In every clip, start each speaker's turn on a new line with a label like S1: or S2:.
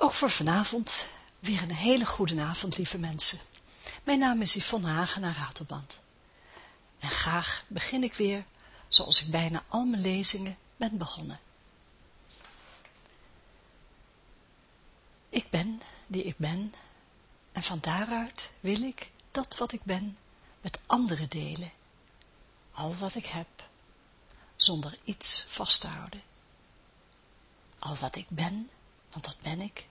S1: Ook voor vanavond weer een hele goede avond, lieve mensen. Mijn naam is Yvonne Hagen naar. En graag begin ik weer, zoals ik bijna al mijn lezingen ben begonnen. Ik ben die ik ben en van daaruit wil ik dat wat ik ben met anderen delen. Al wat ik heb, zonder iets vast te houden. Al wat ik ben, want dat ben ik,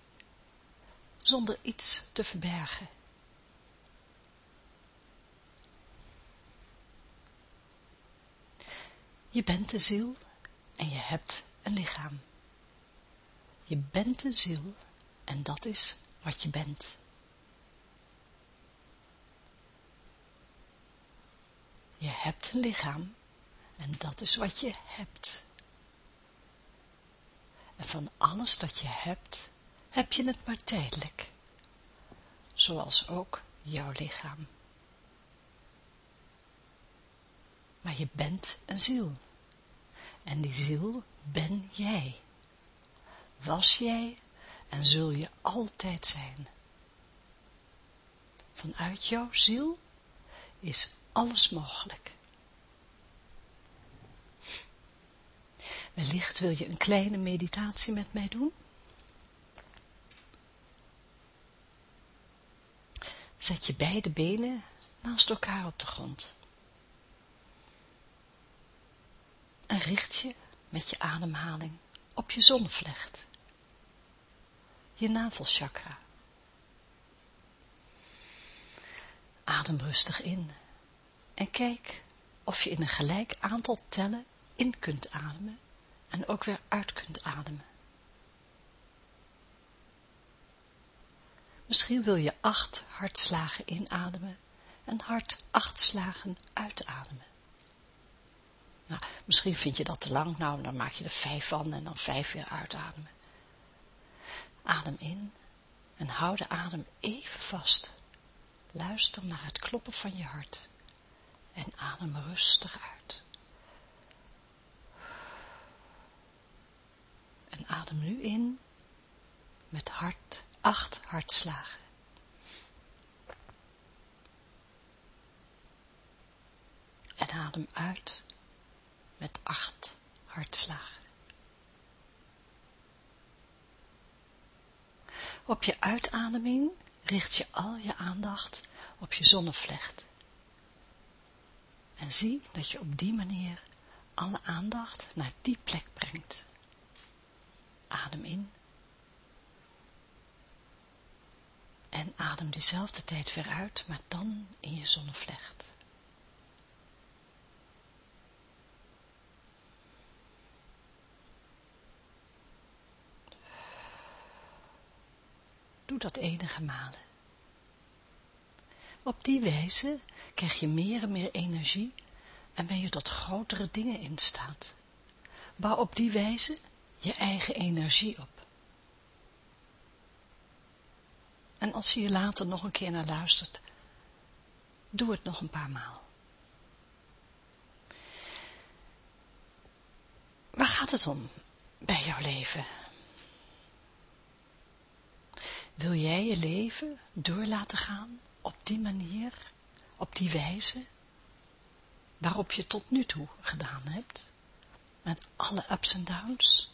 S1: zonder iets te verbergen. Je bent de ziel en je hebt een lichaam. Je bent de ziel en dat is wat je bent. Je hebt een lichaam en dat is wat je hebt. En van alles dat je hebt, heb je het maar tijdelijk. Zoals ook jouw lichaam. Maar je bent een ziel. En die ziel ben jij. Was jij en zul je altijd zijn. Vanuit jouw ziel is alles mogelijk. Wellicht wil je een kleine meditatie met mij doen. Zet je beide benen naast elkaar op de grond. En richt je met je ademhaling op je zonnevlecht. Je navelchakra. Adem rustig in en kijk of je in een gelijk aantal tellen in kunt ademen en ook weer uit kunt ademen. Misschien wil je acht hartslagen inademen en hard acht slagen uitademen. Nou, misschien vind je dat te lang, nou dan maak je er vijf van en dan vijf weer uitademen. Adem in en hou de adem even vast. Luister naar het kloppen van je hart en adem rustig uit. En adem nu in met hart, acht hartslagen. En adem uit met acht hartslagen. Op je uitademing richt je al je aandacht op je zonnevlecht. En zie dat je op die manier alle aandacht naar die plek brengt. Adem in. En adem diezelfde tijd weer uit, maar dan in je zonnevlecht. Doe dat enige malen. Op die wijze krijg je meer en meer energie en ben je tot grotere dingen in staat. Bouw op die wijze je eigen energie op. En als je je later nog een keer naar luistert, doe het nog een paar maal. Waar gaat het om bij jouw leven? Wil jij je leven door laten gaan op die manier, op die wijze, waarop je tot nu toe gedaan hebt, met alle ups en downs?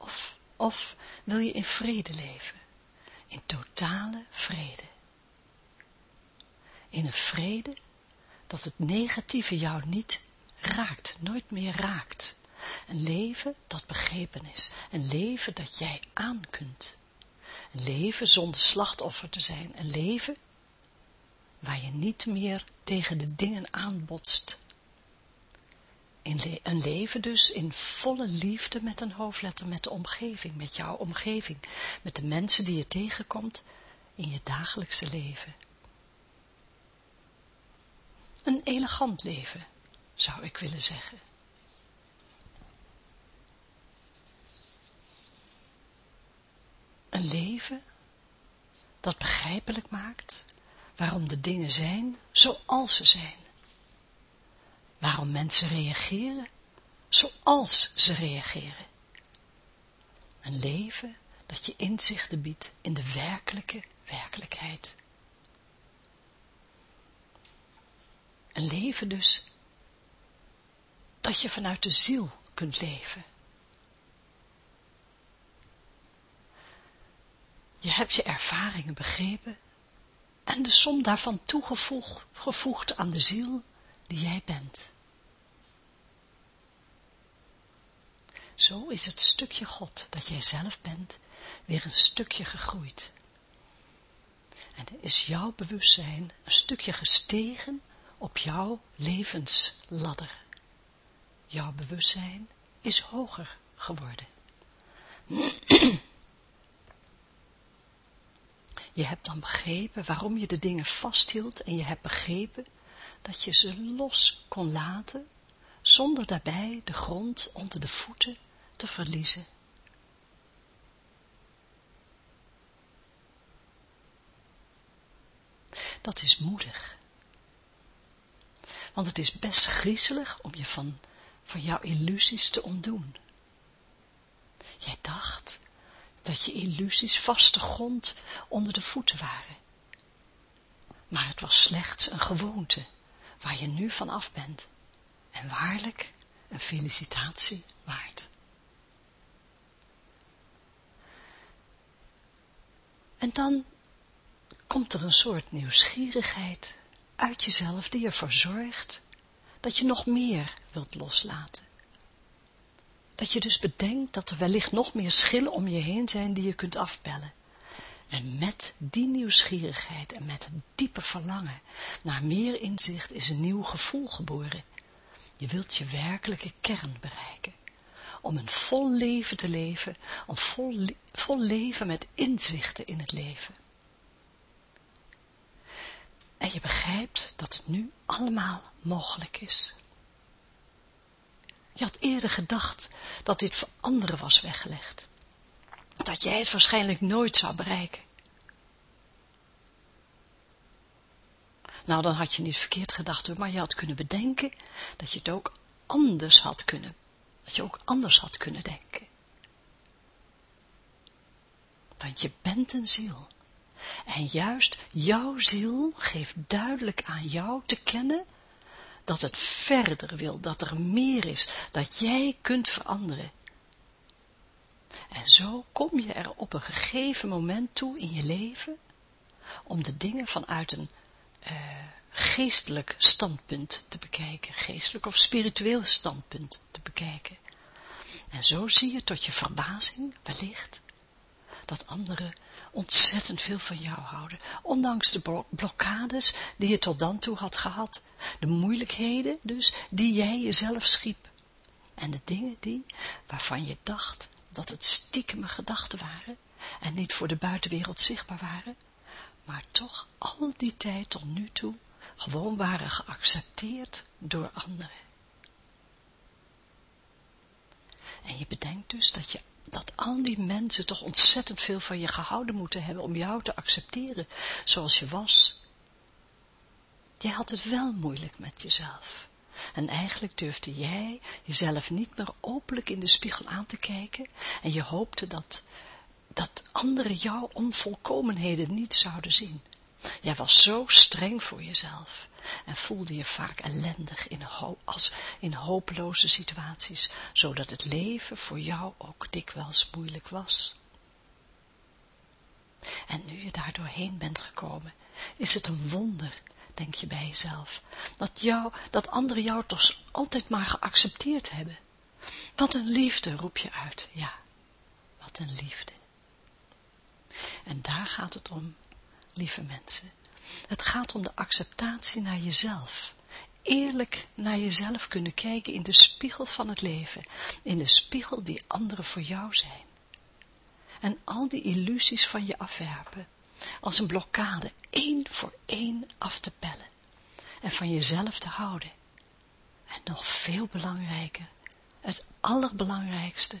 S1: Of, of wil je in vrede leven, in totale vrede? In een vrede dat het negatieve jou niet raakt, nooit meer raakt. Een leven dat begrepen is. Een leven dat jij aan kunt. Een leven zonder slachtoffer te zijn. Een leven waar je niet meer tegen de dingen aanbotst. Een leven dus in volle liefde met een hoofdletter, met de omgeving, met jouw omgeving, met de mensen die je tegenkomt in je dagelijkse leven. Een elegant leven, zou ik willen zeggen. Een leven dat begrijpelijk maakt waarom de dingen zijn zoals ze zijn. Waarom mensen reageren zoals ze reageren. Een leven dat je inzichten biedt in de werkelijke werkelijkheid. Een leven dus dat je vanuit de ziel kunt leven. Je hebt je ervaringen begrepen en de som daarvan toegevoegd aan de ziel die jij bent. Zo is het stukje God dat jij zelf bent weer een stukje gegroeid. En is jouw bewustzijn een stukje gestegen op jouw levensladder. Jouw bewustzijn is hoger geworden. Je hebt dan begrepen waarom je de dingen vasthield en je hebt begrepen dat je ze los kon laten, zonder daarbij de grond onder de voeten te verliezen. Dat is moedig. Want het is best griezelig om je van, van jouw illusies te ontdoen. Jij dacht dat je illusies vaste grond onder de voeten waren. Maar het was slechts een gewoonte, waar je nu van af bent. En waarlijk een felicitatie waard. En dan komt er een soort nieuwsgierigheid uit jezelf die ervoor zorgt dat je nog meer wilt loslaten. Dat je dus bedenkt dat er wellicht nog meer schillen om je heen zijn die je kunt afbellen. En met die nieuwsgierigheid en met het diepe verlangen naar meer inzicht is een nieuw gevoel geboren. Je wilt je werkelijke kern bereiken. Om een vol leven te leven, om vol, vol leven met inzichten in het leven. En je begrijpt dat het nu allemaal mogelijk is. Je had eerder gedacht dat dit voor anderen was weggelegd. Dat jij het waarschijnlijk nooit zou bereiken. Nou, dan had je niet verkeerd gedacht, maar je had kunnen bedenken dat je het ook anders had kunnen. Dat je ook anders had kunnen denken. Want je bent een ziel. En juist jouw ziel geeft duidelijk aan jou te kennen dat het verder wil, dat er meer is, dat jij kunt veranderen. En zo kom je er op een gegeven moment toe in je leven om de dingen vanuit een uh, geestelijk standpunt te bekijken, geestelijk of spiritueel standpunt te bekijken. En zo zie je tot je verbazing, wellicht, dat anderen ontzettend veel van jou houden, ondanks de blokkades die je tot dan toe had gehad, de moeilijkheden dus die jij jezelf schiep, en de dingen die, waarvan je dacht dat het stiekeme gedachten waren, en niet voor de buitenwereld zichtbaar waren, maar toch al die tijd tot nu toe gewoon waren geaccepteerd door anderen. En je bedenkt dus dat je dat al die mensen toch ontzettend veel van je gehouden moeten hebben om jou te accepteren zoals je was. Jij had het wel moeilijk met jezelf. En eigenlijk durfde jij jezelf niet meer openlijk in de spiegel aan te kijken en je hoopte dat, dat anderen jouw onvolkomenheden niet zouden zien. Jij was zo streng voor jezelf en voelde je vaak ellendig in, als in hopeloze situaties, zodat het leven voor jou ook dikwijls moeilijk was. En nu je daar doorheen bent gekomen, is het een wonder, denk je bij jezelf, dat, jou, dat anderen jou toch altijd maar geaccepteerd hebben. Wat een liefde, roep je uit, ja, wat een liefde. En daar gaat het om, lieve mensen. Het gaat om de acceptatie naar jezelf. Eerlijk naar jezelf kunnen kijken in de spiegel van het leven, in de spiegel die anderen voor jou zijn. En al die illusies van je afwerpen, als een blokkade, één voor één af te pellen. En van jezelf te houden. En nog veel belangrijker, het allerbelangrijkste,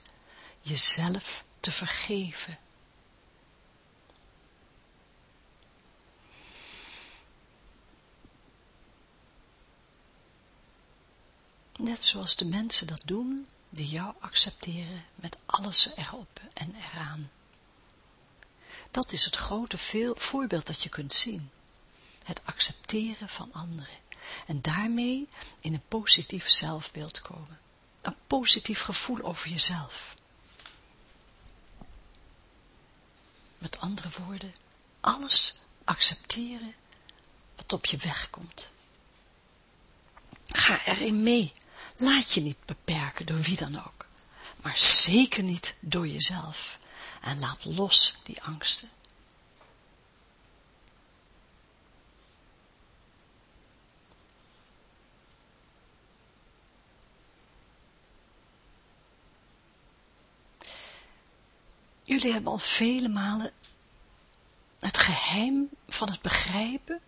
S1: jezelf te vergeven. Net zoals de mensen dat doen, die jou accepteren met alles erop en eraan. Dat is het grote voorbeeld dat je kunt zien. Het accepteren van anderen. En daarmee in een positief zelfbeeld komen. Een positief gevoel over jezelf. Met andere woorden, alles accepteren wat op je weg komt. Ga erin mee. Laat je niet beperken door wie dan ook. Maar zeker niet door jezelf. En laat los die angsten. Jullie hebben al vele malen het geheim van het begrijpen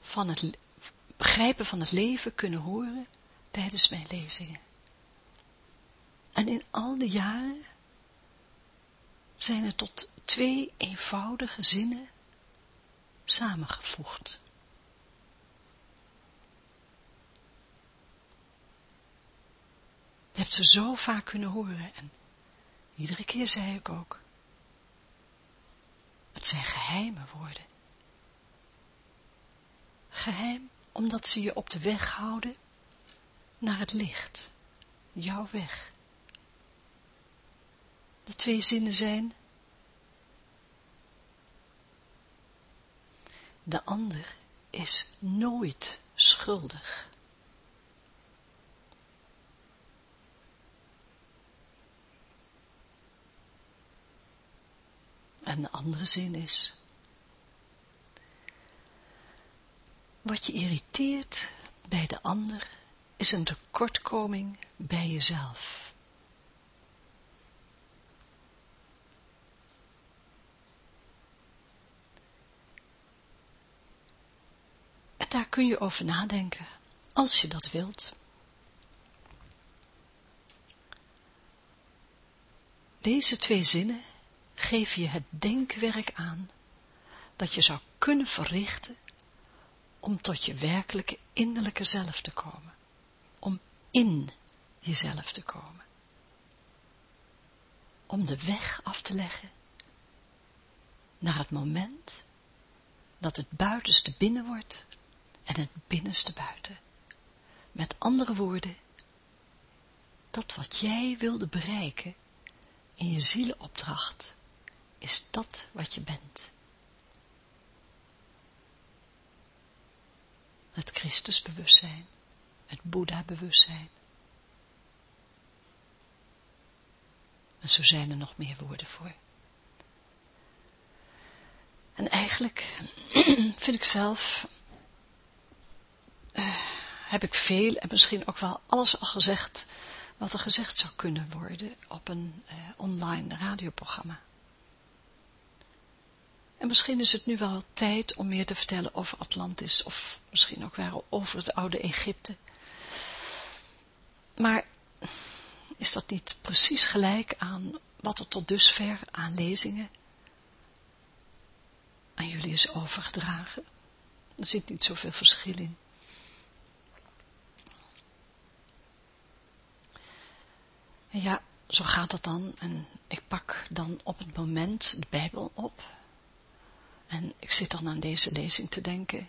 S1: van het begrijpen van het leven kunnen horen tijdens mijn lezingen. En in al die jaren zijn er tot twee eenvoudige zinnen samengevoegd. Je hebt ze zo vaak kunnen horen en iedere keer zei ik ook, het zijn geheime woorden. Geheim omdat ze je op de weg houden naar het licht, jouw weg. De twee zinnen zijn, de ander is nooit schuldig. En de andere zin is, wat je irriteert bij de ander is een tekortkoming bij jezelf. Daar kun je over nadenken, als je dat wilt. Deze twee zinnen geven je het denkwerk aan dat je zou kunnen verrichten om tot je werkelijke innerlijke zelf te komen. Om in jezelf te komen. Om de weg af te leggen naar het moment dat het buitenste binnen wordt en het binnenste buiten. Met andere woorden, dat wat jij wilde bereiken in je zielenopdracht, is dat wat je bent. het Christusbewustzijn, het Boeddha-bewustzijn. En zo zijn er nog meer woorden voor. En eigenlijk vind ik zelf, heb ik veel en misschien ook wel alles al gezegd, wat er gezegd zou kunnen worden op een uh, online radioprogramma. En misschien is het nu wel tijd om meer te vertellen over Atlantis, of misschien ook wel over het oude Egypte. Maar is dat niet precies gelijk aan wat er tot dusver aan lezingen aan jullie is overgedragen? Er zit niet zoveel verschil in. Ja, zo gaat het dan. En ik pak dan op het moment de Bijbel op en ik zit dan aan deze lezing te denken.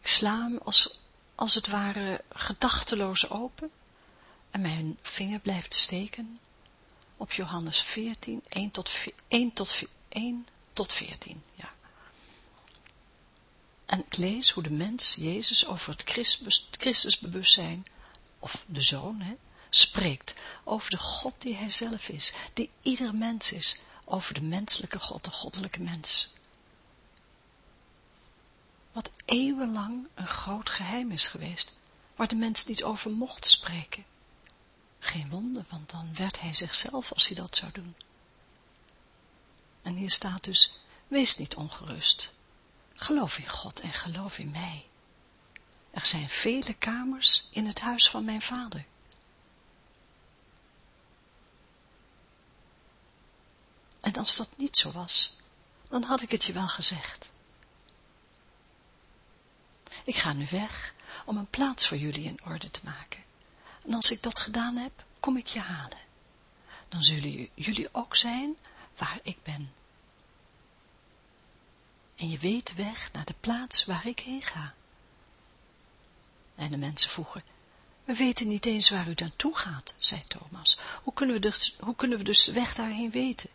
S1: Ik sla hem als, als het ware gedachteloos open. En mijn vinger blijft steken op Johannes 14, 1 tot, 1 tot, 1 tot 14. Ja. En ik lees hoe de mens, Jezus, over het Christus, Christusbewustzijn, of de Zoon, hè, spreekt. Over de God die hij zelf is, die ieder mens is. Over de menselijke God, de goddelijke mens wat eeuwenlang een groot geheim is geweest, waar de mens niet over mocht spreken. Geen wonder, want dan werd hij zichzelf als hij dat zou doen. En hier staat dus, wees niet ongerust. Geloof in God en geloof in mij. Er zijn vele kamers in het huis van mijn vader. En als dat niet zo was, dan had ik het je wel gezegd. Ik ga nu weg, om een plaats voor jullie in orde te maken. En als ik dat gedaan heb, kom ik je halen. Dan zullen jullie ook zijn waar ik ben. En je weet weg naar de plaats waar ik heen ga. En de mensen vroegen, we weten niet eens waar u naartoe gaat, zei Thomas. Hoe kunnen, we dus, hoe kunnen we dus de weg daarheen weten?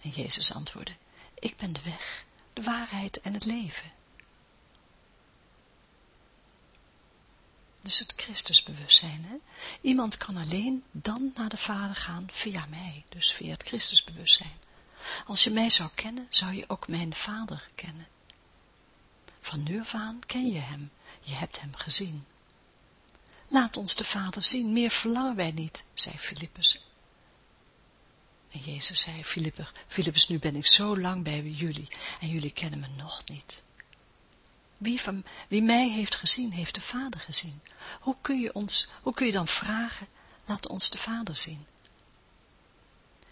S1: En Jezus antwoordde, ik ben de weg, de waarheid en het leven. Dus het Christusbewustzijn. Hè? Iemand kan alleen dan naar de Vader gaan via mij, dus via het Christusbewustzijn. Als je mij zou kennen, zou je ook mijn Vader kennen. Van nu af aan ken je hem, je hebt hem gezien. Laat ons de Vader zien, meer verlangen wij niet, zei Filippus. En Jezus zei, Filippus, nu ben ik zo lang bij jullie en jullie kennen me nog niet. Wie, van, wie mij heeft gezien, heeft de Vader gezien. Hoe kun je ons, hoe kun je dan vragen, laat ons de Vader zien?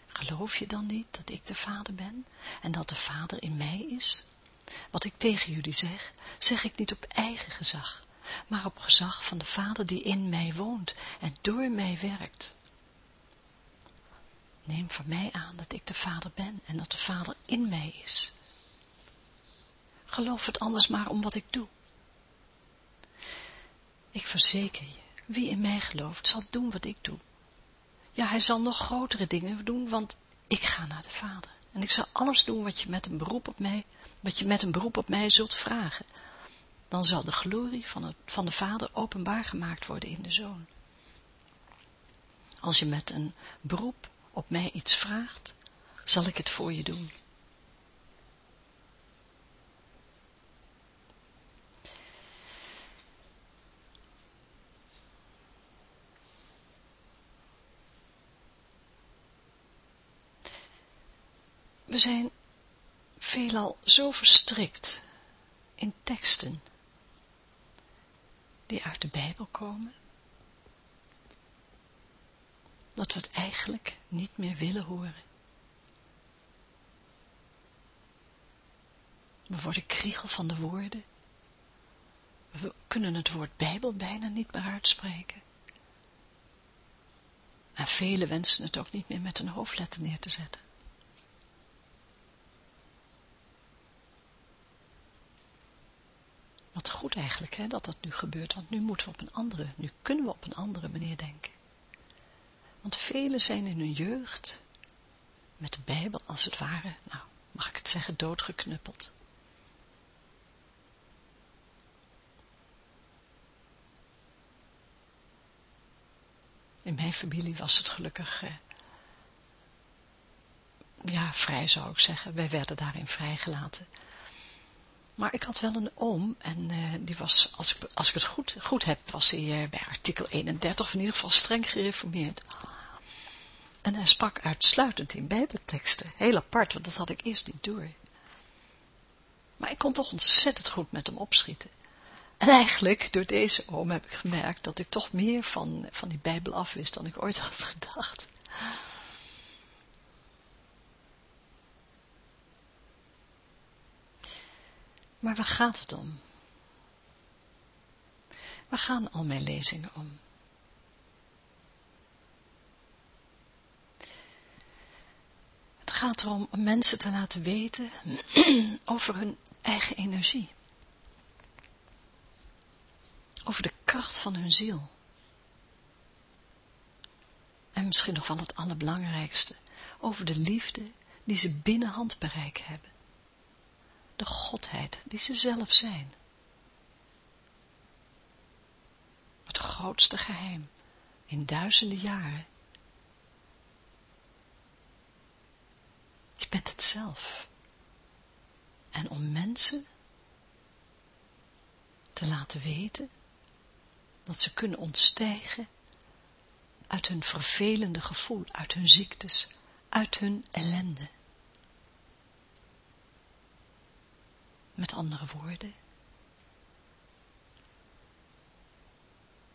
S1: Geloof je dan niet dat ik de Vader ben en dat de Vader in mij is? Wat ik tegen jullie zeg, zeg ik niet op eigen gezag, maar op gezag van de Vader die in mij woont en door mij werkt. Neem van mij aan dat ik de Vader ben en dat de Vader in mij is. Geloof het anders maar om wat ik doe. Ik verzeker je, wie in mij gelooft, zal doen wat ik doe. Ja, hij zal nog grotere dingen doen, want ik ga naar de Vader. En ik zal alles doen wat je met een beroep op mij, wat je met een beroep op mij zult vragen. Dan zal de glorie van, het, van de Vader openbaar gemaakt worden in de Zoon. Als je met een beroep op mij iets vraagt, zal ik het voor je doen. We zijn veelal zo verstrikt in teksten die uit de Bijbel komen, dat we het eigenlijk niet meer willen horen. We worden kriegel van de woorden. We kunnen het woord Bijbel bijna niet meer uitspreken. En velen wensen het ook niet meer met een hoofdletter neer te zetten. Wat goed eigenlijk, hè, dat dat nu gebeurt, want nu moeten we op een andere, nu kunnen we op een andere manier denken. Want velen zijn in hun jeugd met de Bijbel als het ware, nou, mag ik het zeggen, doodgeknuppeld. In mijn familie was het gelukkig, eh, ja, vrij zou ik zeggen. Wij werden daarin vrijgelaten. Maar ik had wel een oom en uh, die was, als ik, als ik het goed, goed heb, was hij uh, bij artikel 31 of in ieder geval streng gereformeerd. En hij sprak uitsluitend in bijbelteksten. Heel apart, want dat had ik eerst niet door. Maar ik kon toch ontzettend goed met hem opschieten. En eigenlijk, door deze oom heb ik gemerkt dat ik toch meer van, van die bijbel afwist dan ik ooit had gedacht. Maar waar gaat het om? Waar gaan al mijn lezingen om? Gaat erom om mensen te laten weten over hun eigen energie. Over de kracht van hun ziel. En misschien nog van het allerbelangrijkste, over de liefde die ze binnen handbereik hebben de Godheid die ze zelf zijn. Het grootste geheim in duizenden jaren. Je bent het zelf. En om mensen te laten weten dat ze kunnen ontstijgen uit hun vervelende gevoel, uit hun ziektes, uit hun ellende. Met andere woorden.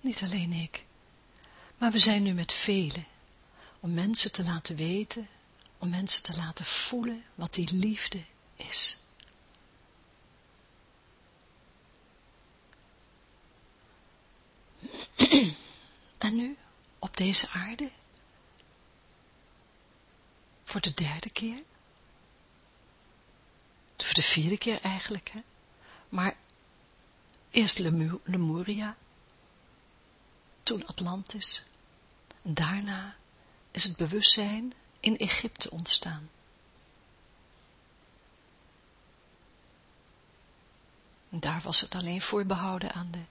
S1: Niet alleen ik, maar we zijn nu met velen, om mensen te laten weten, om mensen te laten voelen wat die liefde is. en nu, op deze aarde, voor de derde keer, voor de vierde keer eigenlijk, hè? maar eerst Lemuria, toen Atlantis, en daarna is het bewustzijn in Egypte ontstaan. Daar was het alleen voorbehouden aan de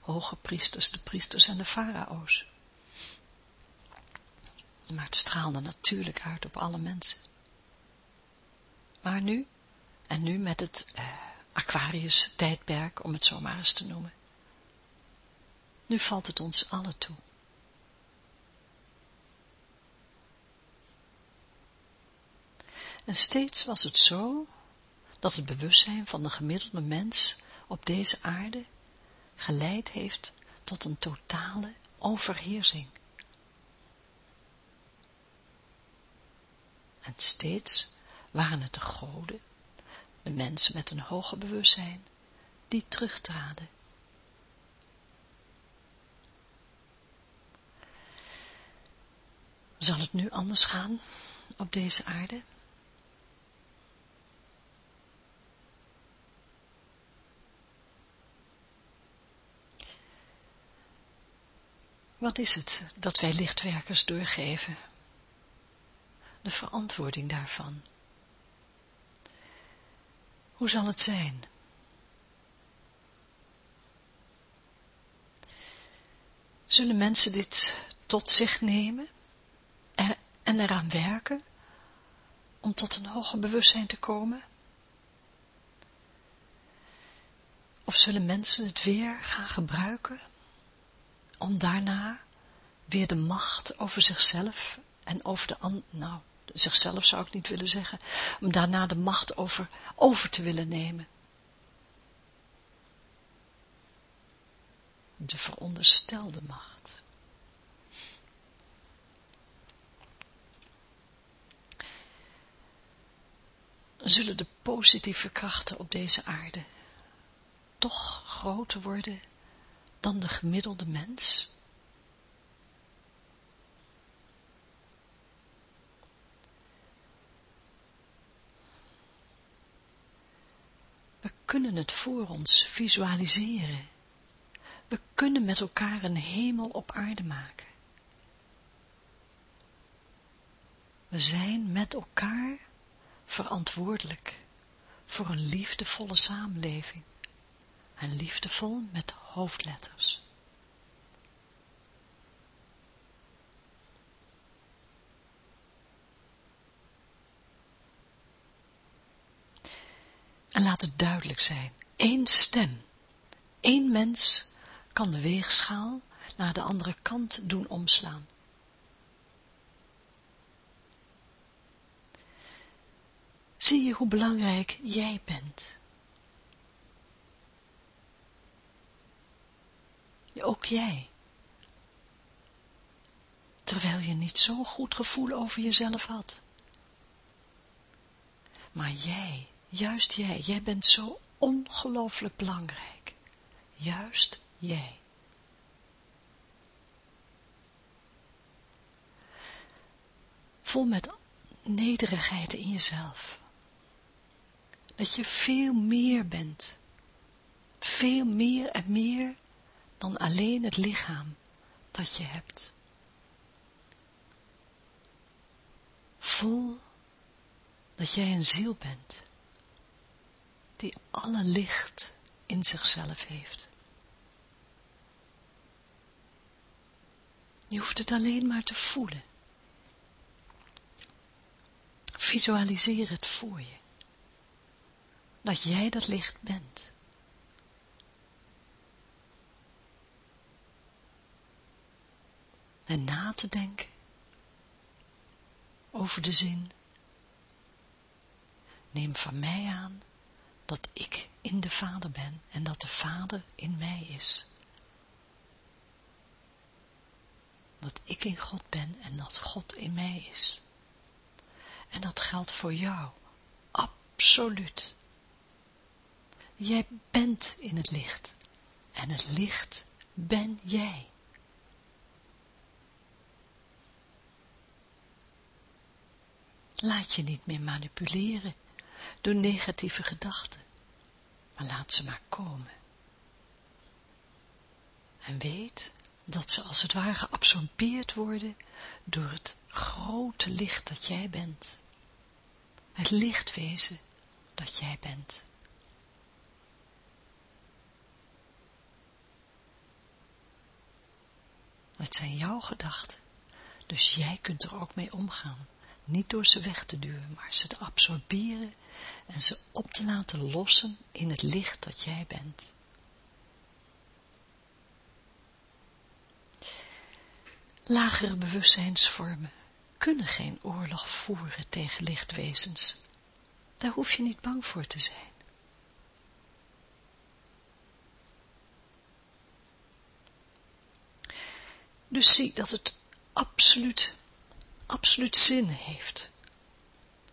S1: hoge priesters, de priesters en de farao's. Maar het straalde natuurlijk uit op alle mensen. Maar nu, en nu met het eh, Aquarius-tijdperk, om het zo maar eens te noemen. Nu valt het ons allen toe. En steeds was het zo, dat het bewustzijn van de gemiddelde mens op deze aarde geleid heeft tot een totale overheersing. En steeds waren het de goden, de mensen met een hoger bewustzijn, die terugtraden. Zal het nu anders gaan op deze aarde? Wat is het dat wij lichtwerkers doorgeven? De verantwoording daarvan. Hoe zal het zijn? Zullen mensen dit tot zich nemen en eraan werken om tot een hoger bewustzijn te komen? Of zullen mensen het weer gaan gebruiken om daarna weer de macht over zichzelf en over de nou, zichzelf zou ik niet willen zeggen, om daarna de macht over, over te willen nemen. De veronderstelde macht. Zullen de positieve krachten op deze aarde toch groter worden dan de gemiddelde mens? We kunnen het voor ons visualiseren. We kunnen met elkaar een hemel op aarde maken. We zijn met elkaar verantwoordelijk voor een liefdevolle samenleving. En liefdevol met hoofdletters. En laat het duidelijk zijn, één stem, één mens kan de weegschaal naar de andere kant doen omslaan. Zie je hoe belangrijk jij bent? Ook jij. Terwijl je niet zo'n goed gevoel over jezelf had. Maar jij, juist jij, jij bent zo ongelooflijk belangrijk. Juist jij. Vol met nederigheid in jezelf. Dat je veel meer bent. Veel meer en meer dan alleen het lichaam dat je hebt. Voel dat jij een ziel bent, die alle licht in zichzelf heeft. Je hoeft het alleen maar te voelen. Visualiseer het voor je. Dat jij dat licht bent. En na te denken over de zin. Neem van mij aan dat ik in de Vader ben en dat de Vader in mij is. Dat ik in God ben en dat God in mij is. En dat geldt voor jou, absoluut. Jij bent in het licht en het licht ben jij. Laat je niet meer manipuleren door negatieve gedachten, maar laat ze maar komen. En weet dat ze als het ware geabsorbeerd worden door het grote licht dat jij bent. Het lichtwezen dat jij bent. Het zijn jouw gedachten, dus jij kunt er ook mee omgaan. Niet door ze weg te duwen, maar ze te absorberen en ze op te laten lossen in het licht dat jij bent. Lagere bewustzijnsvormen kunnen geen oorlog voeren tegen lichtwezens. Daar hoef je niet bang voor te zijn. Dus zie dat het absoluut, absoluut zin heeft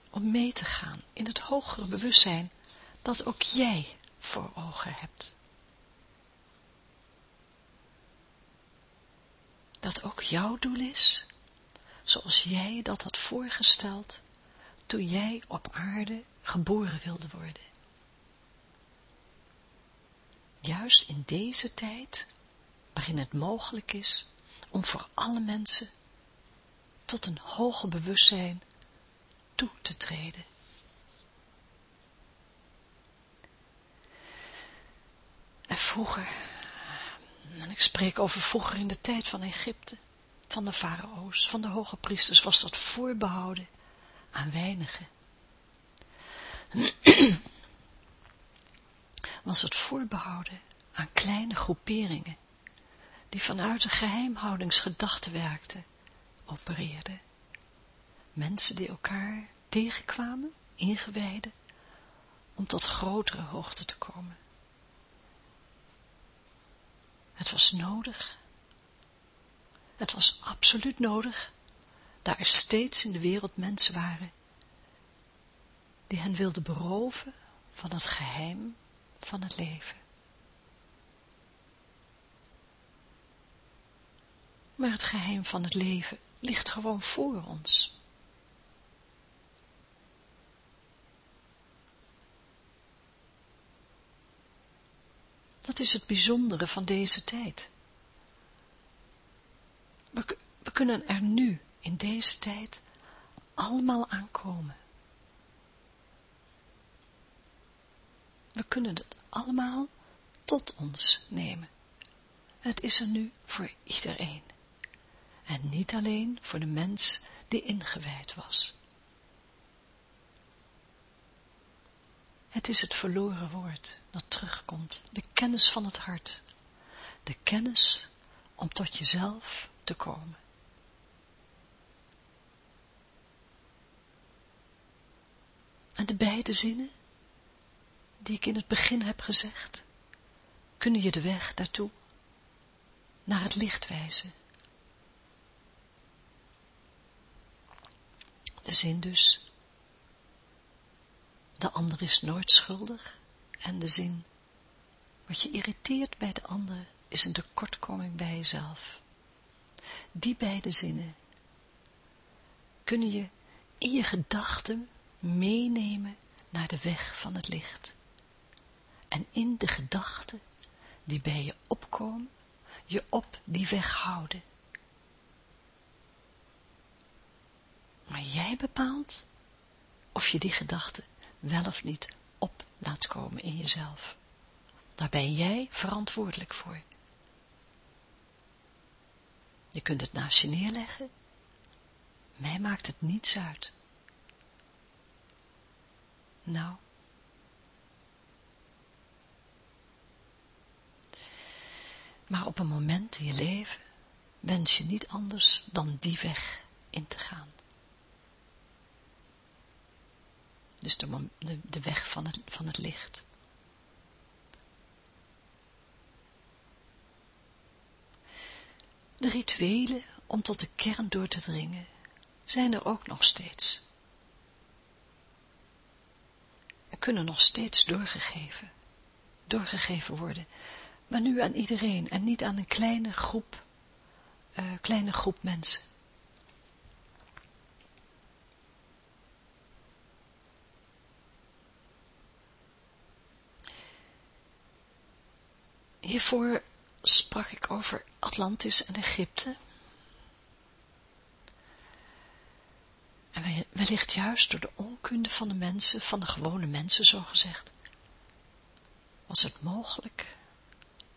S1: om mee te gaan in het hogere bewustzijn dat ook jij voor ogen hebt. Dat ook jouw doel is, zoals jij dat had voorgesteld toen jij op aarde geboren wilde worden. Juist in deze tijd, waarin het mogelijk is om voor alle mensen tot een hoger bewustzijn toe te treden. En vroeger, en ik spreek over vroeger in de tijd van Egypte, van de farao's, van de hoge priesters, was dat voorbehouden aan weinigen. was het voorbehouden aan kleine groeperingen die vanuit een geheimhoudingsgedachte werkten, opereerden. Mensen die elkaar tegenkwamen, ingewijden, om tot grotere hoogte te komen. Het was nodig. Het was absoluut nodig, daar er steeds in de wereld mensen waren, die hen wilden beroven van het geheim van het leven. Maar het geheim van het leven ligt gewoon voor ons. Dat is het bijzondere van deze tijd. We, we kunnen er nu, in deze tijd, allemaal aankomen. We kunnen het allemaal tot ons nemen. Het is er nu voor iedereen en niet alleen voor de mens die ingewijd was. Het is het verloren woord dat terugkomt, de kennis van het hart, de kennis om tot jezelf te komen. En de beide zinnen, die ik in het begin heb gezegd, kunnen je de weg daartoe, naar het licht wijzen, De zin dus, de ander is nooit schuldig. En de zin, wat je irriteert bij de ander, is een tekortkoming bij jezelf. Die beide zinnen kunnen je in je gedachten meenemen naar de weg van het licht. En in de gedachten die bij je opkomen, je op die weg houden. Maar jij bepaalt of je die gedachte wel of niet op laat komen in jezelf. Daar ben jij verantwoordelijk voor. Je kunt het naast je neerleggen. Mij maakt het niets uit. Nou. Maar op een moment in je leven wens je niet anders dan die weg in te gaan. Dus de, de, weg van het, van het licht. De rituelen om tot de kern door te dringen zijn er ook nog steeds. En kunnen nog steeds doorgegeven, doorgegeven worden, maar nu aan iedereen en niet aan een kleine groep, uh, kleine groep mensen. Hiervoor sprak ik over Atlantis en Egypte. En wellicht juist door de onkunde van de mensen, van de gewone mensen zo gezegd, was het mogelijk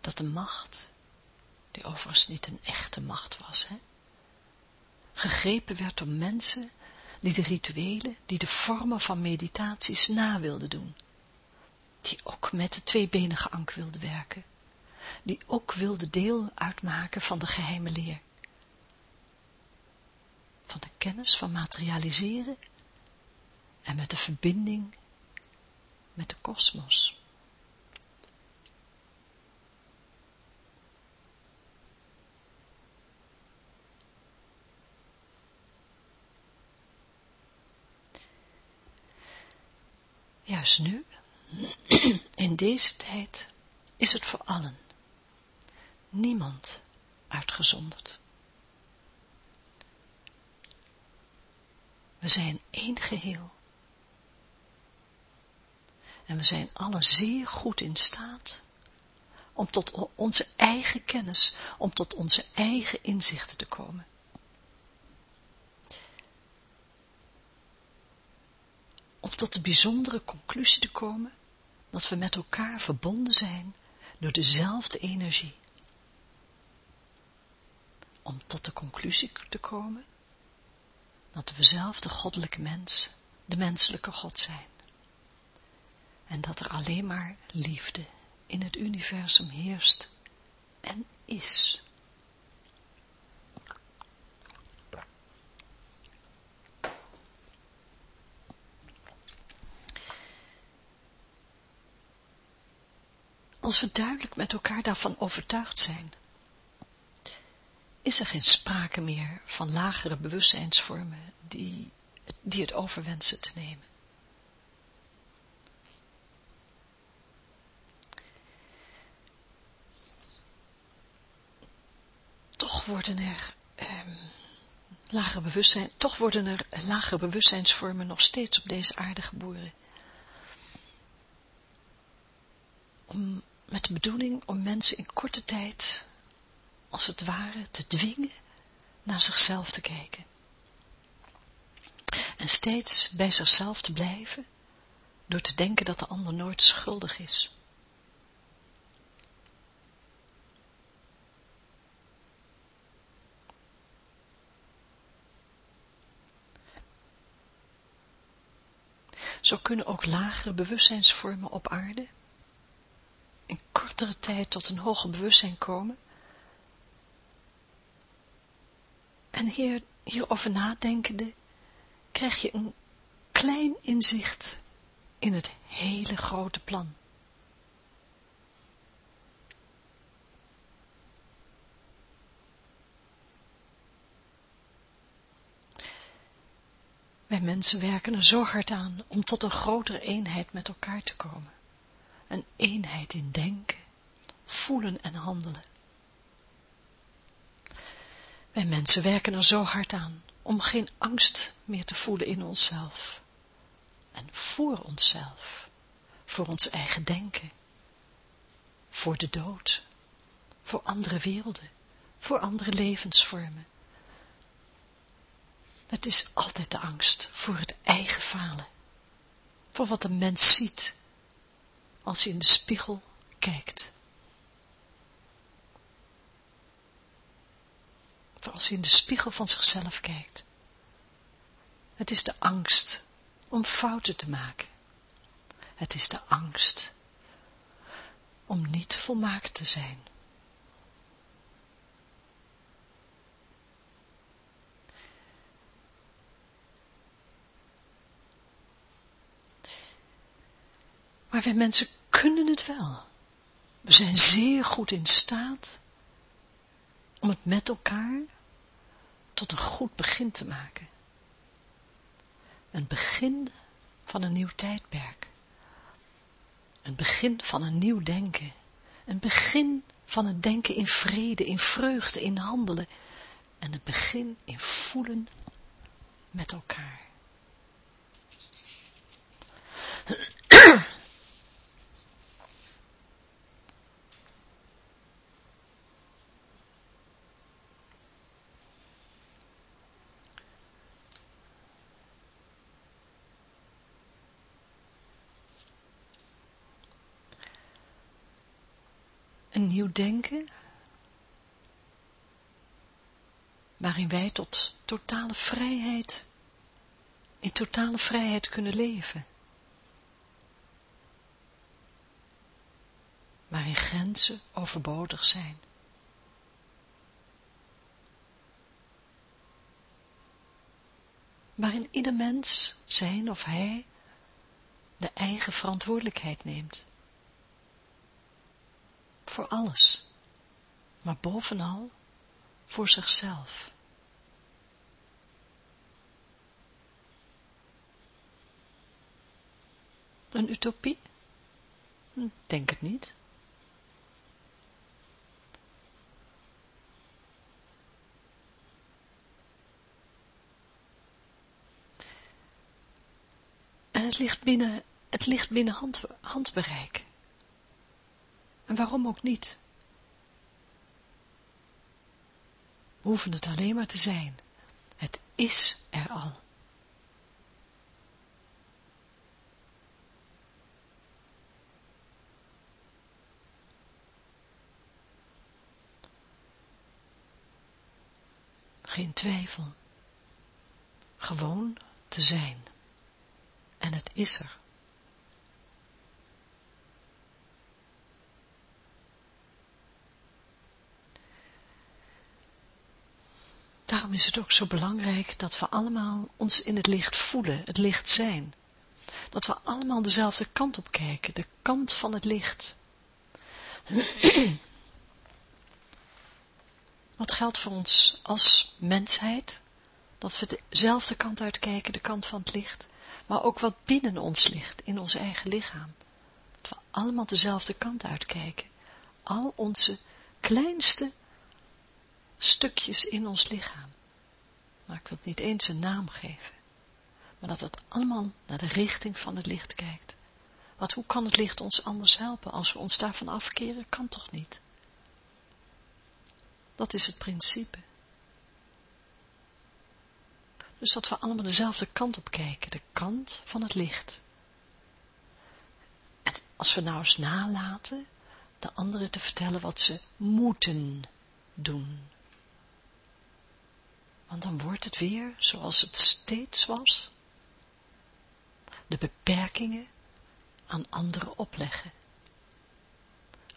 S1: dat de macht, die overigens niet een echte macht was, hè, gegrepen werd door mensen die de rituelen, die de vormen van meditaties na wilden doen, die ook met de tweebenige ank wilden werken, die ook wilden deel uitmaken van de geheime leer, van de kennis van materialiseren en met de verbinding met de kosmos. Juist nu, in deze tijd, is het voor allen, niemand uitgezonderd. We zijn één geheel. En we zijn allen zeer goed in staat om tot onze eigen kennis, om tot onze eigen inzichten te komen. om tot de bijzondere conclusie te komen dat we met elkaar verbonden zijn door dezelfde energie. Om tot de conclusie te komen dat we zelf de goddelijke mens, de menselijke God zijn. En dat er alleen maar liefde in het universum heerst en is. Als we duidelijk met elkaar daarvan overtuigd zijn, is er geen sprake meer van lagere bewustzijnsvormen die, die het overwensen te nemen. Toch worden er eh, lagere bewustzijn, toch worden er lagere bewustzijnsvormen nog steeds op deze aarde geboren. Om met de bedoeling om mensen in korte tijd, als het ware, te dwingen naar zichzelf te kijken. En steeds bij zichzelf te blijven, door te denken dat de ander nooit schuldig is. Zo kunnen ook lagere bewustzijnsvormen op aarde in kortere tijd tot een hoger bewustzijn komen. En hier, hierover nadenkende, krijg je een klein inzicht in het hele grote plan. Wij mensen werken er zo hard aan om tot een grotere eenheid met elkaar te komen een eenheid in denken, voelen en handelen. Wij mensen werken er zo hard aan om geen angst meer te voelen in onszelf. En voor onszelf, voor ons eigen denken, voor de dood, voor andere werelden, voor andere levensvormen. Het is altijd de angst voor het eigen falen, voor wat een mens ziet als hij in de spiegel kijkt. Als hij in de spiegel van zichzelf kijkt. Het is de angst om fouten te maken. Het is de angst om niet volmaakt te zijn. Maar wij mensen kunnen het wel. We zijn zeer goed in staat om het met elkaar tot een goed begin te maken. Een begin van een nieuw tijdperk. Een begin van een nieuw denken. Een begin van het denken in vrede, in vreugde, in handelen. En het begin in voelen met elkaar. Een nieuw denken, waarin wij tot totale vrijheid, in totale vrijheid kunnen leven. Waarin grenzen overbodig zijn. Waarin ieder mens zijn of hij de eigen verantwoordelijkheid neemt. Voor alles, maar bovenal voor zichzelf. Een utopie? Hm, denk het niet. En het ligt binnen, het ligt binnen hand, handbereik. En waarom ook niet? We hoeven het alleen maar te zijn. Het is er al. Geen twijfel. Gewoon te zijn. En het is er. Daarom is het ook zo belangrijk dat we allemaal ons in het licht voelen, het licht zijn. Dat we allemaal dezelfde kant op kijken, de kant van het licht. Wat geldt voor ons als mensheid? Dat we dezelfde kant uitkijken, de kant van het licht, maar ook wat binnen ons ligt, in ons eigen lichaam. Dat we allemaal dezelfde kant uitkijken. Al onze kleinste stukjes in ons lichaam. Maar ik wil het niet eens een naam geven. Maar dat het allemaal naar de richting van het licht kijkt. Want hoe kan het licht ons anders helpen? Als we ons daarvan afkeren, kan toch niet? Dat is het principe. Dus dat we allemaal dezelfde kant op kijken, de kant van het licht. En als we nou eens nalaten, de anderen te vertellen wat ze moeten doen. Want dan wordt het weer zoals het steeds was. De beperkingen aan anderen opleggen.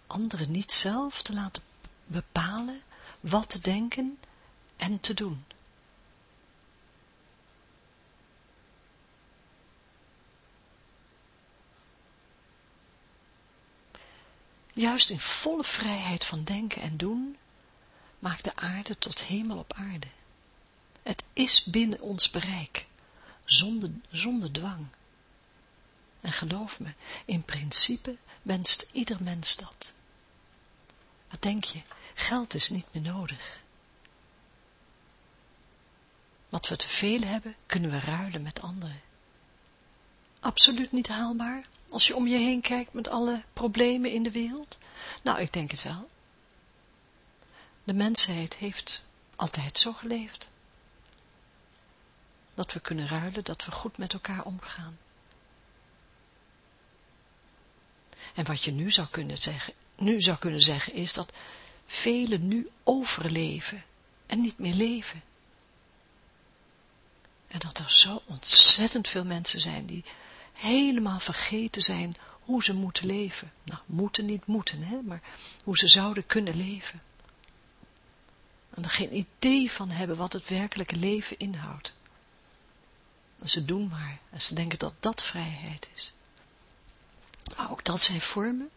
S1: Anderen niet zelf te laten bepalen wat te denken en te doen. Juist in volle vrijheid van denken en doen, maakt de aarde tot hemel op aarde. Het is binnen ons bereik, zonder, zonder dwang. En geloof me, in principe wenst ieder mens dat. Wat denk je, geld is niet meer nodig. Wat we te veel hebben, kunnen we ruilen met anderen. Absoluut niet haalbaar, als je om je heen kijkt met alle problemen in de wereld? Nou, ik denk het wel. De mensheid heeft altijd zo geleefd dat we kunnen ruilen, dat we goed met elkaar omgaan. En wat je nu zou kunnen zeggen, nu zou kunnen zeggen is dat velen nu overleven en niet meer leven. En dat er zo ontzettend veel mensen zijn die helemaal vergeten zijn hoe ze moeten leven. Nou, moeten niet moeten, hè, maar hoe ze zouden kunnen leven. En er geen idee van hebben wat het werkelijke leven inhoudt. En ze doen maar. En ze denken dat dat vrijheid is. Maar ook dat zijn vormen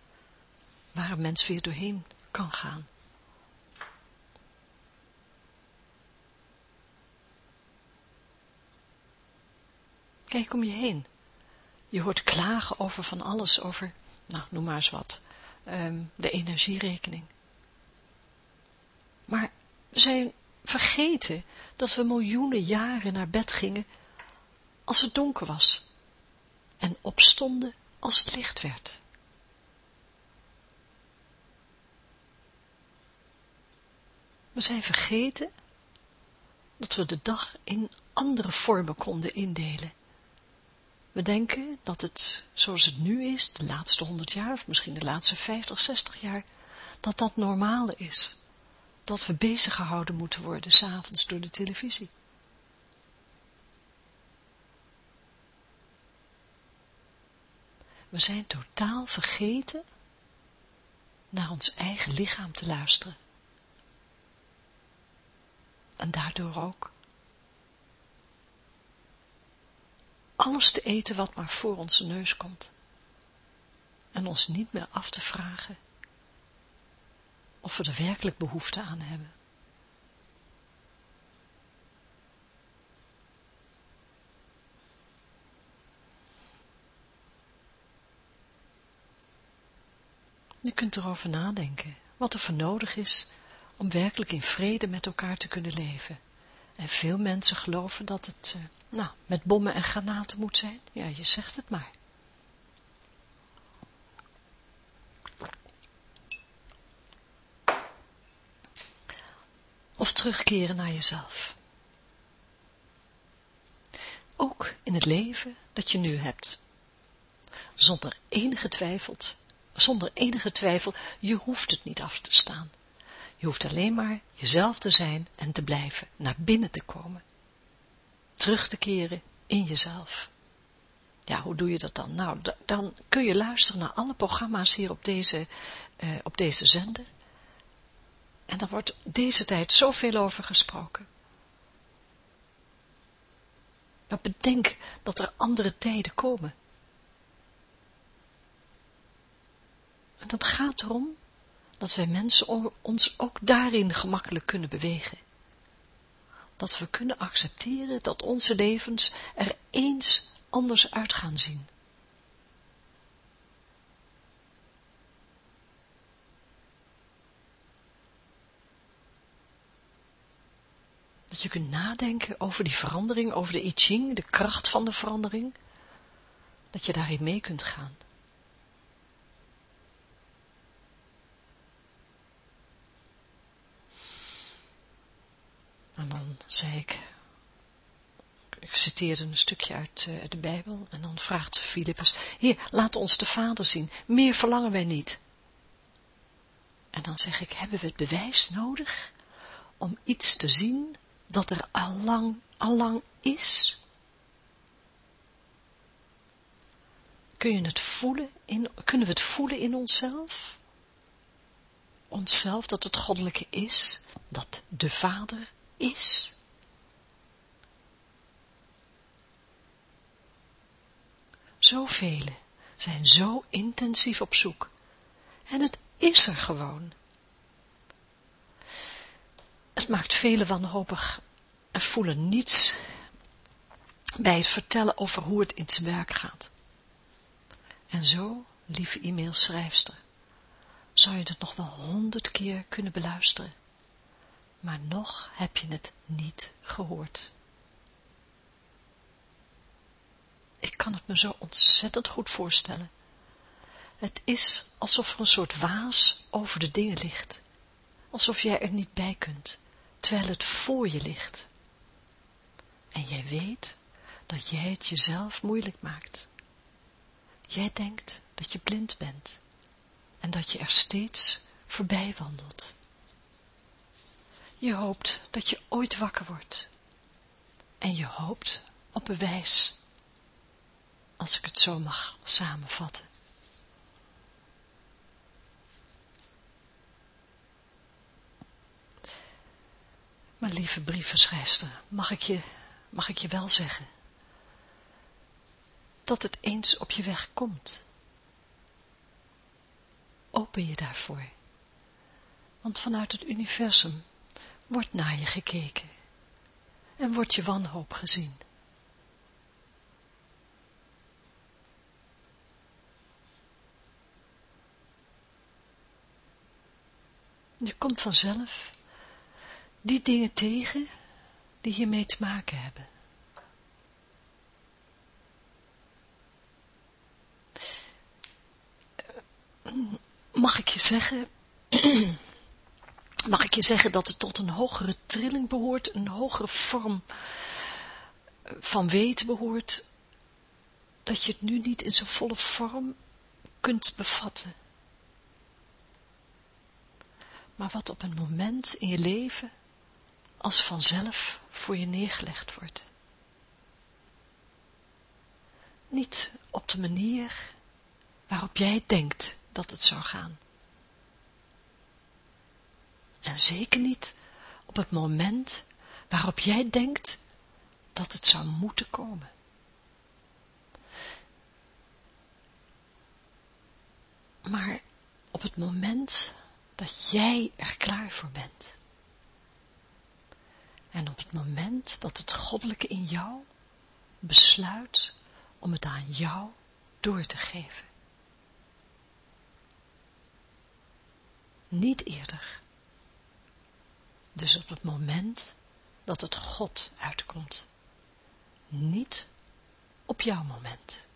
S1: waar een mens weer doorheen kan gaan. Kijk om je heen. Je hoort klagen over van alles, over, nou, noem maar eens wat, um, de energierekening. Maar we zijn vergeten dat we miljoenen jaren naar bed gingen als het donker was en opstonden als het licht werd. We zijn vergeten dat we de dag in andere vormen konden indelen. We denken dat het, zoals het nu is, de laatste honderd jaar, of misschien de laatste vijftig, zestig jaar, dat dat normale is. Dat we bezig gehouden moeten worden, s'avonds door de televisie. We zijn totaal vergeten naar ons eigen lichaam te luisteren. En daardoor ook alles te eten wat maar voor onze neus komt. En ons niet meer af te vragen of we er werkelijk behoefte aan hebben. Je kunt erover nadenken wat er voor nodig is om werkelijk in vrede met elkaar te kunnen leven. En veel mensen geloven dat het uh, nou, met bommen en granaten moet zijn. Ja, je zegt het maar. Of terugkeren naar jezelf. Ook in het leven dat je nu hebt. Zonder enige twijfel, zonder enige twijfel, je hoeft het niet af te staan. Je hoeft alleen maar jezelf te zijn en te blijven, naar binnen te komen. Terug te keren in jezelf. Ja, hoe doe je dat dan? Nou, dan kun je luisteren naar alle programma's hier op deze, uh, op deze zender. En dan wordt deze tijd zoveel over gesproken. Maar bedenk dat er andere tijden komen. En dat gaat erom dat wij mensen ons ook daarin gemakkelijk kunnen bewegen. Dat we kunnen accepteren dat onze levens er eens anders uit gaan zien. Dat je kunt nadenken over die verandering, over de I Ching, de kracht van de verandering. Dat je daarin mee kunt gaan. En dan zei ik, ik citeerde een stukje uit uh, de Bijbel en dan vraagt Filippus, Heer, laat ons de Vader zien, meer verlangen wij niet. En dan zeg ik, hebben we het bewijs nodig om iets te zien dat er allang, allang is? Kun je het voelen in, kunnen we het voelen in onszelf? Onszelf dat het goddelijke is, dat de Vader is. Zoveel zijn zo intensief op zoek. En het is er gewoon. Het maakt velen wanhopig en voelen niets bij het vertellen over hoe het in zijn werk gaat. En zo, lieve e-mailschrijfster, zou je het nog wel honderd keer kunnen beluisteren maar nog heb je het niet gehoord. Ik kan het me zo ontzettend goed voorstellen. Het is alsof er een soort waas over de dingen ligt, alsof jij er niet bij kunt, terwijl het voor je ligt. En jij weet dat jij het jezelf moeilijk maakt. Jij denkt dat je blind bent en dat je er steeds voorbij wandelt. Je hoopt dat je ooit wakker wordt. En je hoopt op bewijs. Als ik het zo mag samenvatten. Maar lieve brievenschrijfster, mag ik je, mag ik je wel zeggen dat het eens op je weg komt. Open je daarvoor. Want vanuit het universum wordt naar je gekeken en wordt je wanhoop gezien. Je komt vanzelf die dingen tegen die hiermee te maken hebben. Mag ik je zeggen, mag ik je zeggen dat het tot een hogere trilling behoort, een hogere vorm van weten behoort, dat je het nu niet in zijn volle vorm kunt bevatten. maar wat op een moment in je leven als vanzelf voor je neergelegd wordt. Niet op de manier waarop jij denkt dat het zou gaan. En zeker niet op het moment waarop jij denkt dat het zou moeten komen. Maar op het moment dat jij er klaar voor bent. En op het moment dat het goddelijke in jou besluit om het aan jou door te geven. Niet eerder. Dus op het moment dat het God uitkomt. Niet op jouw moment.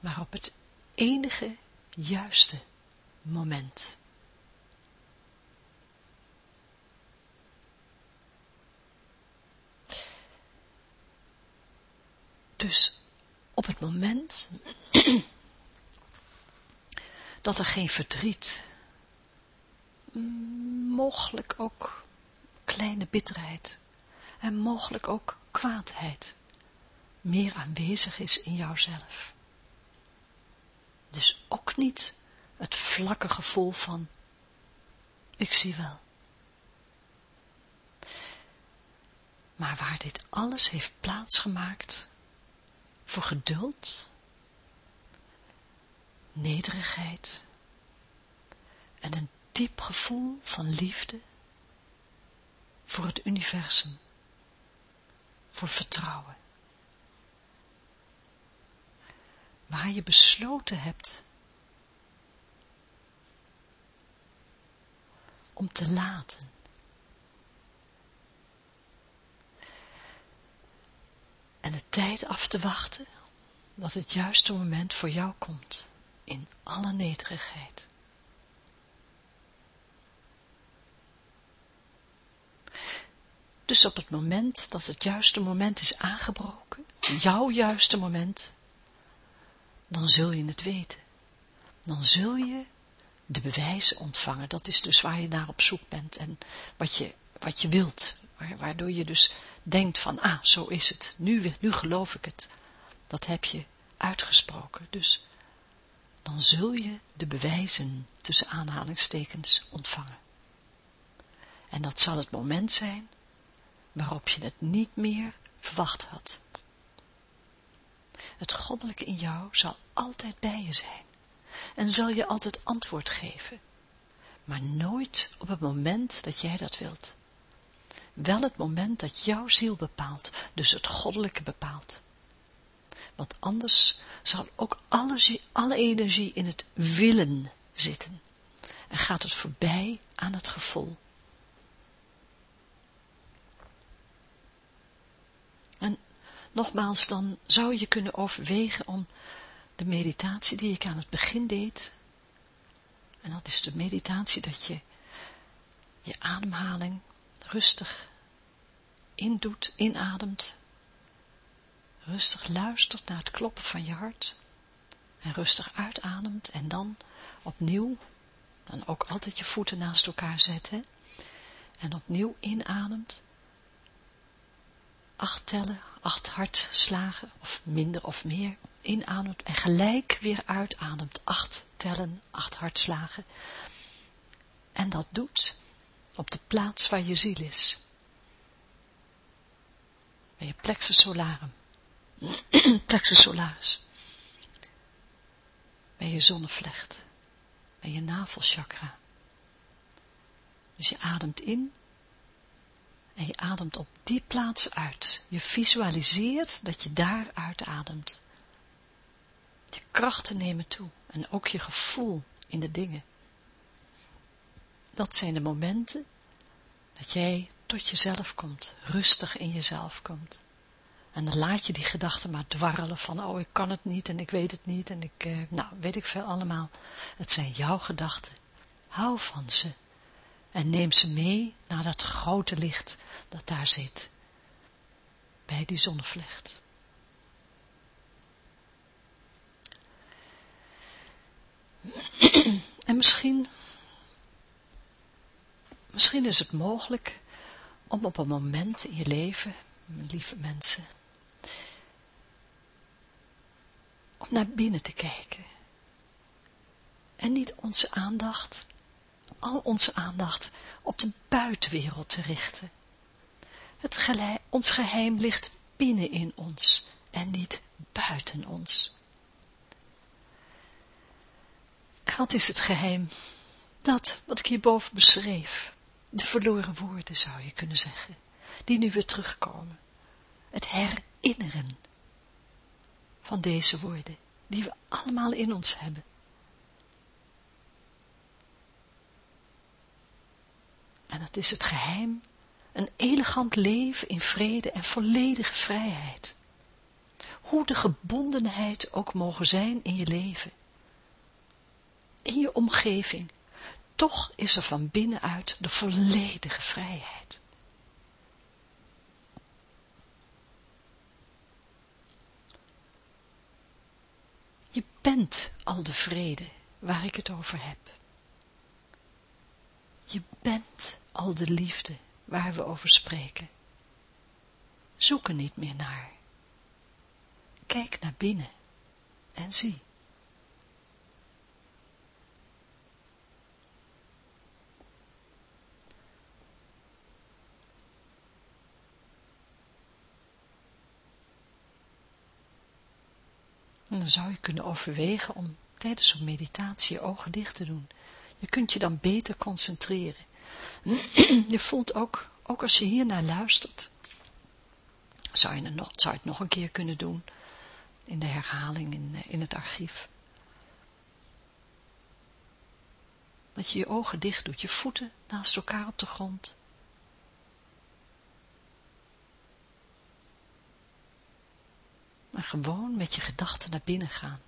S1: Maar op het enige juiste moment. Dus op het moment dat er geen verdriet, mogelijk ook kleine bitterheid en mogelijk ook kwaadheid meer aanwezig is in jouzelf. Dus ook niet het vlakke gevoel van, ik zie wel. Maar waar dit alles heeft plaatsgemaakt voor geduld, nederigheid diep gevoel van liefde voor het universum, voor vertrouwen. Waar je besloten hebt om te laten. En de tijd af te wachten dat het juiste moment voor jou komt, in alle nederigheid. Dus op het moment dat het juiste moment is aangebroken, jouw juiste moment, dan zul je het weten. Dan zul je de bewijzen ontvangen. Dat is dus waar je naar op zoek bent en wat je, wat je wilt. Waardoor je dus denkt van, ah, zo is het. Nu, nu geloof ik het. Dat heb je uitgesproken. Dus dan zul je de bewijzen tussen aanhalingstekens ontvangen. En dat zal het moment zijn waarop je het niet meer verwacht had. Het goddelijke in jou zal altijd bij je zijn en zal je altijd antwoord geven, maar nooit op het moment dat jij dat wilt. Wel het moment dat jouw ziel bepaalt, dus het goddelijke bepaalt. Want anders zal ook alle, alle energie in het willen zitten en gaat het voorbij aan het gevoel. En nogmaals, dan zou je kunnen overwegen om de meditatie die ik aan het begin deed, en dat is de meditatie dat je je ademhaling rustig indoet, inademt, rustig luistert naar het kloppen van je hart, en rustig uitademt, en dan opnieuw, dan ook altijd je voeten naast elkaar zetten, en opnieuw inademt, acht tellen, acht hartslagen, of minder of meer, inademt en gelijk weer uitademt, acht tellen, acht hartslagen. En dat doet op de plaats waar je ziel is. Bij je plexus solarum. plexus solaris. Bij je zonnevlecht. Bij je navelchakra. Dus je ademt in en je ademt op die plaats uit. Je visualiseert dat je daar uitademt. Je krachten nemen toe en ook je gevoel in de dingen. Dat zijn de momenten dat jij tot jezelf komt, rustig in jezelf komt. En dan laat je die gedachten maar dwarrelen van, oh ik kan het niet en ik weet het niet en ik, eh, nou weet ik veel allemaal. Het zijn jouw gedachten. Hou van ze en neem ze mee naar dat grote licht dat daar zit, bij die zonnevlecht. En misschien Misschien is het mogelijk om op een moment in je leven, lieve mensen, om naar binnen te kijken. En niet onze aandacht, al onze aandacht op de buitenwereld te richten. Het ons geheim ligt binnen in ons en niet buiten ons. Wat is het geheim? Dat wat ik hierboven beschreef, de verloren woorden zou je kunnen zeggen, die nu weer terugkomen. Het herinneren van deze woorden, die we allemaal in ons hebben. En dat is het geheim, een elegant leven in vrede en volledige vrijheid. Hoe de gebondenheid ook mogen zijn in je leven, in je omgeving, toch is er van binnenuit de volledige vrijheid. Je bent al de vrede waar ik het over heb. Je bent al de liefde waar we over spreken. Zoek er niet meer naar. Kijk naar binnen en zie. En dan zou je kunnen overwegen om tijdens zo'n meditatie je ogen dicht te doen. Je kunt je dan beter concentreren. Je voelt ook, ook als je hier naar luistert, zou je, nog, het nog een keer kunnen doen in de herhaling in, in het archief. Dat je je ogen dicht doet, je voeten naast elkaar op de grond. Maar gewoon met je gedachten naar binnen gaan.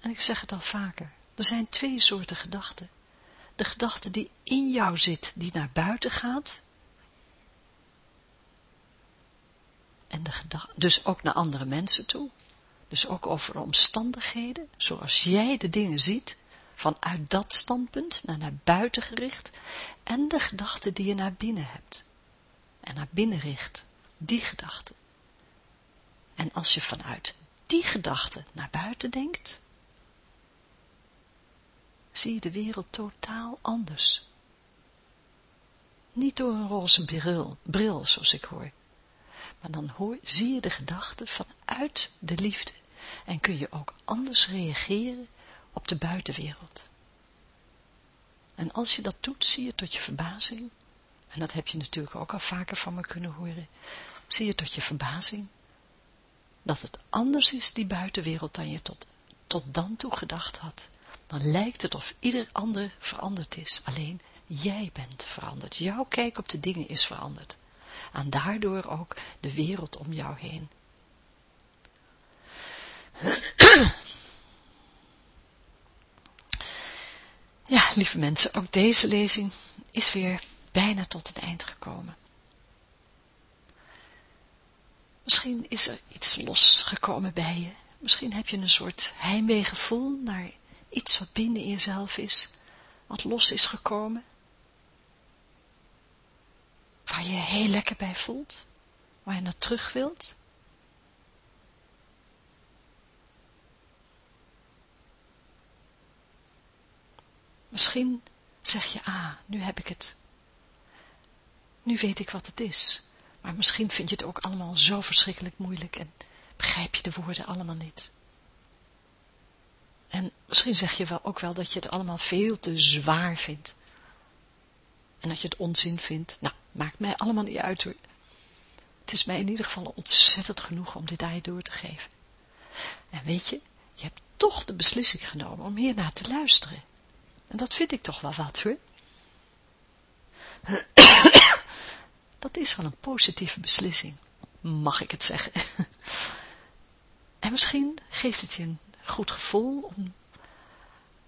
S1: En ik zeg het al vaker, er zijn twee soorten gedachten. De gedachte die in jou zit, die naar buiten gaat. En de gedachte, dus ook naar andere mensen toe. Dus ook over de omstandigheden, zoals jij de dingen ziet, vanuit dat standpunt naar naar buiten gericht. En de gedachte die je naar binnen hebt. En naar binnen richt, die gedachte. En als je vanuit die gedachte naar buiten denkt, zie je de wereld totaal anders. Niet door een roze bril, bril zoals ik hoor, maar dan hoor, zie je de gedachte vanuit de liefde en kun je ook anders reageren op de buitenwereld. En als je dat doet, zie je tot je verbazing, en dat heb je natuurlijk ook al vaker van me kunnen horen, zie je tot je verbazing dat het anders is, die buitenwereld, dan je tot, tot dan toe gedacht had. Dan lijkt het of ieder ander veranderd is. Alleen jij bent veranderd. Jouw kijk op de dingen is veranderd. En daardoor ook de wereld om jou heen. Ja, lieve mensen, ook deze lezing is weer bijna tot het eind gekomen. Misschien is er iets losgekomen bij je. Misschien heb je een soort heimweegevoel naar iets wat binnen jezelf is, wat los is gekomen. Waar je je heel lekker bij voelt, waar je naar terug wilt. Misschien zeg je, ah, nu heb ik het. Nu weet ik wat het is. Maar misschien vind je het ook allemaal zo verschrikkelijk moeilijk en begrijp je de woorden allemaal niet. En misschien zeg je wel ook wel dat je het allemaal veel te zwaar vindt. En dat je het onzin vindt. Nou, maakt mij allemaal niet uit hoor. Het is mij in ieder geval ontzettend genoeg om dit aan je door te geven. En weet je, je hebt toch de beslissing genomen om hier naar te luisteren. En dat vind ik toch wel wat hoor. Dat is al een positieve beslissing, mag ik het zeggen. En misschien geeft het je een goed gevoel, om,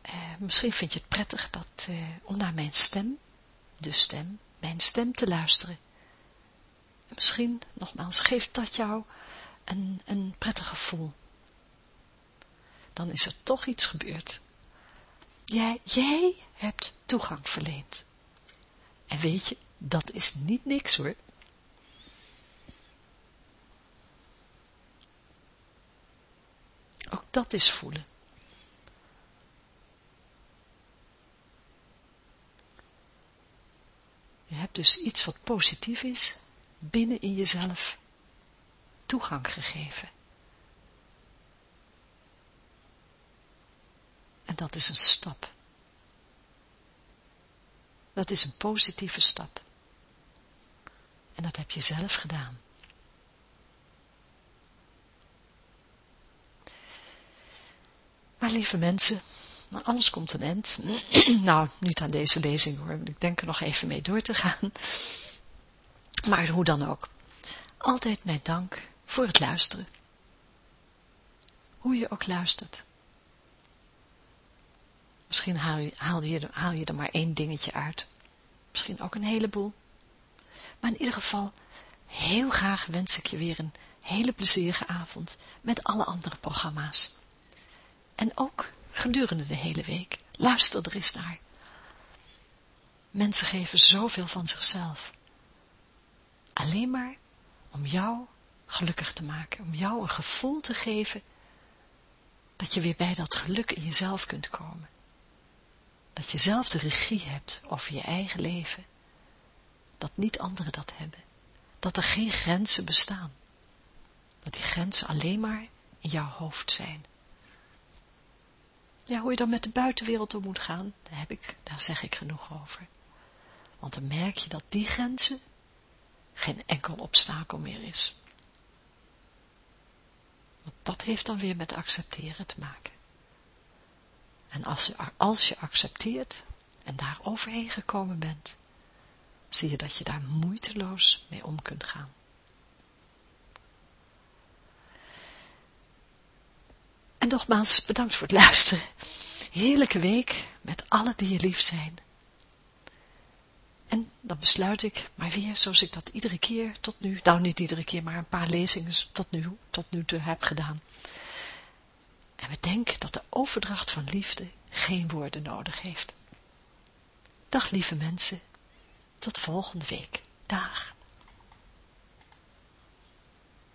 S1: eh, misschien vind je het prettig dat, eh, om naar mijn stem, de stem, mijn stem te luisteren. En misschien, nogmaals, geeft dat jou een, een prettig gevoel. Dan is er toch iets gebeurd. Jij, jij hebt toegang verleend. En weet je, dat is niet niks hoor. Ook dat is voelen. Je hebt dus iets wat positief is, binnen in jezelf toegang gegeven. En dat is een stap. Dat is een positieve stap. En dat heb je zelf gedaan. Maar lieve mensen, alles komt een eind. nou, niet aan deze lezing hoor, ik denk er nog even mee door te gaan. Maar hoe dan ook. Altijd mijn dank voor het luisteren. Hoe je ook luistert. Misschien haal je, haal, je, haal je er maar één dingetje uit. Misschien ook een heleboel. Maar in ieder geval, heel graag wens ik je weer een hele plezierige avond met alle andere programma's. En ook gedurende de hele week. Luister er eens naar. Mensen geven zoveel van zichzelf. Alleen maar om jou gelukkig te maken. Om jou een gevoel te geven dat je weer bij dat geluk in jezelf kunt komen. Dat je zelf de regie hebt over je eigen leven. Dat niet anderen dat hebben. Dat er geen grenzen bestaan. Dat die grenzen alleen maar in jouw hoofd zijn. Ja, hoe je dan met de buitenwereld om moet gaan, daar, heb ik, daar zeg ik genoeg over. Want dan merk je dat die grenzen geen enkel obstakel meer is. Want dat heeft dan weer met accepteren te maken. En als je, als je accepteert en daar overheen gekomen bent, zie je dat je daar moeiteloos mee om kunt gaan. En nogmaals, bedankt voor het luisteren. Heerlijke week met alle die je lief zijn. En dan besluit ik maar weer, zoals ik dat iedere keer tot nu, nou niet iedere keer, maar een paar lezingen tot nu, tot nu toe heb gedaan. En we denken dat de overdracht van liefde geen woorden nodig heeft. Dag lieve mensen, tot volgende week. Dag.